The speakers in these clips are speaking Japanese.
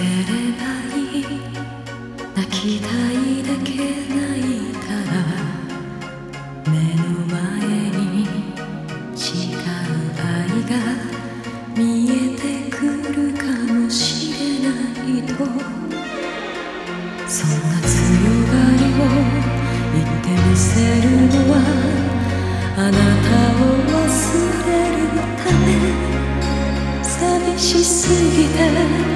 れればいい泣きたいだけ泣いたら目の前に違う愛が見えてくるかもしれないとそんな強がりを言ってみせるのはあなたを忘れるため寂しすぎて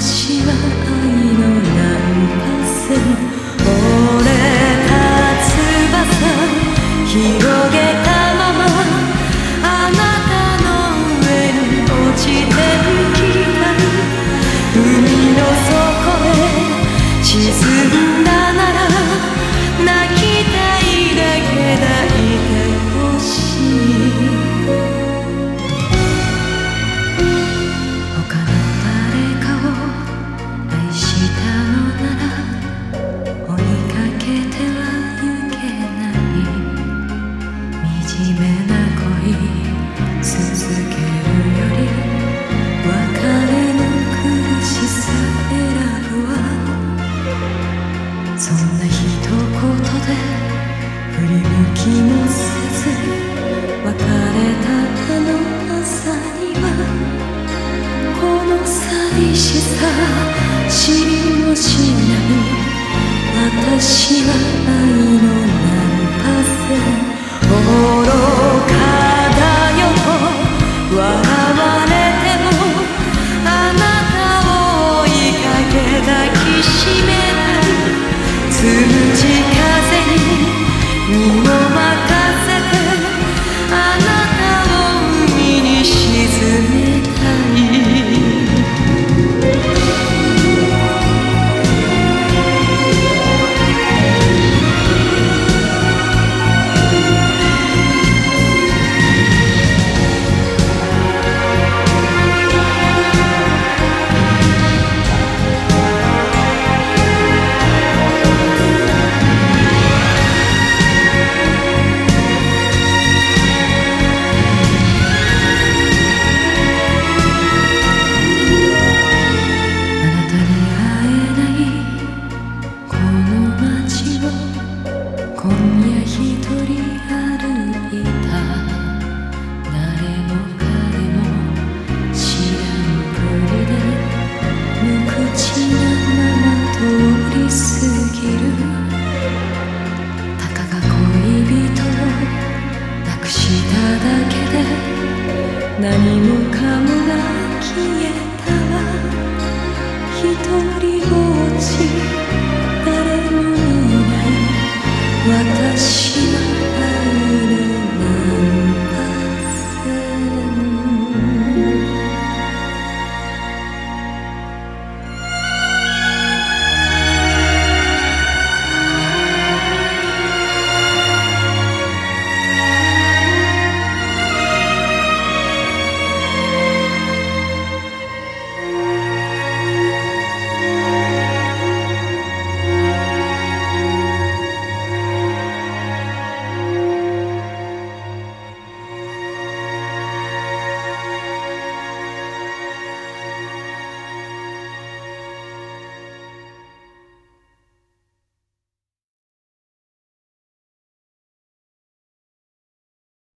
私は愛の何パセ折れた翼広げたまま。あなたの上に落ちてゆきたい。海の底へ沈んだの気もせず別れたあの朝にはこの寂しさ知りもしない私は何もか